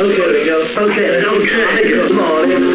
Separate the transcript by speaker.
Speaker 1: Okay, we go. Okay, okay. I'll make it.